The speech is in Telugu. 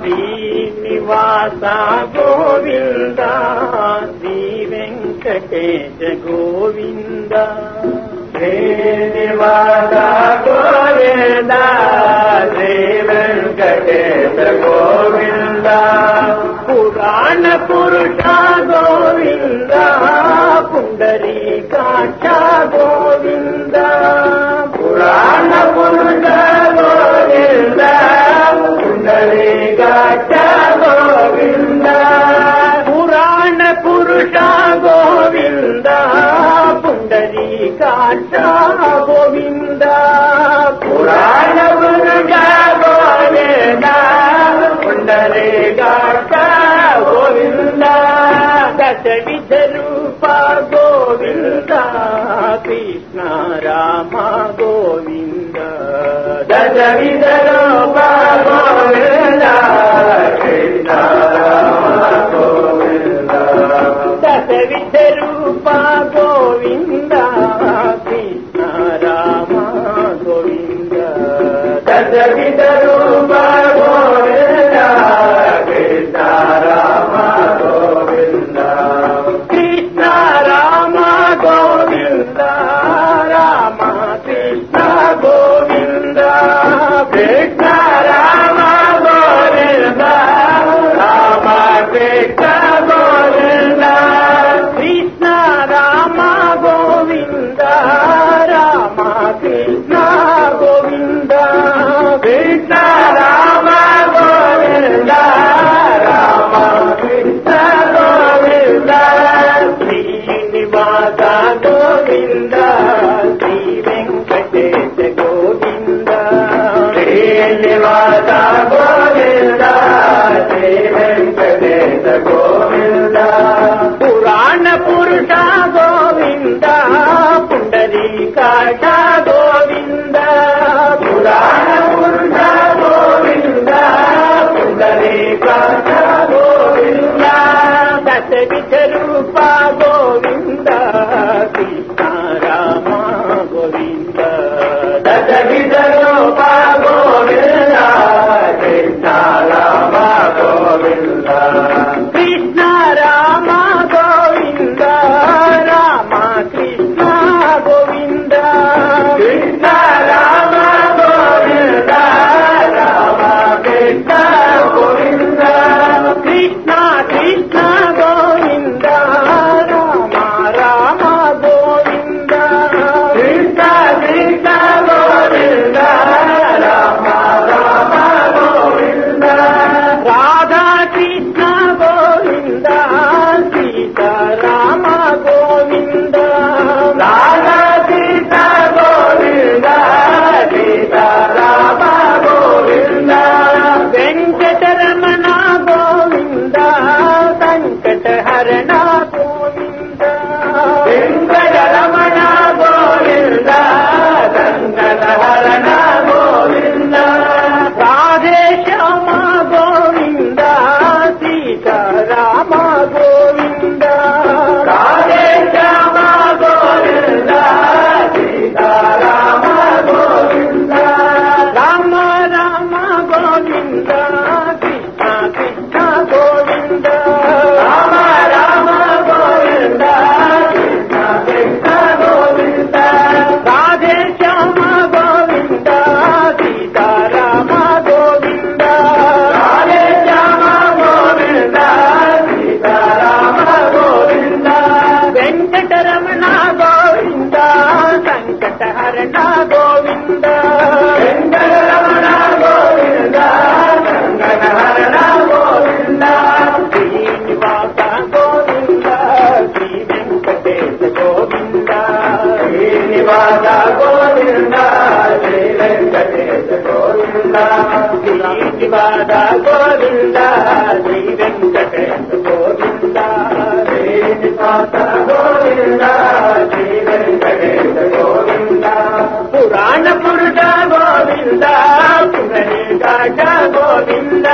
ಶ್ರೀ ನಿವಾಸ ಗೋವಿಂದ ಶ್ರೀ ವೆಂಕಟೇಶ ಗೋವಿಂದ. ಶ್ರೀ ನಿವಾಸ ಗೋವಿಂದ ಶ್ರೀ ವೆಂಕಟೇಶ ಗೋವಿಂದ. కాశా గోవింద పురాణ పుండరే కాశా గోవింద దశ విధ రూప గోవింద కృష్ణ రామ గోవింద దశ విధ రూప గోవింద కృష్ణ గోవింద దశ విధ రూప Govinda la vida Govinda Thank you. Ramana Govinda. Ramana Govinda గంగన Govinda Srinivasa Govinda. Shri Venkatesha Govinda Srinivasa Govinda. Shri Venkatesha Govinda. Srinivasa Govinda Shri Venkatesha Govinda. Govinda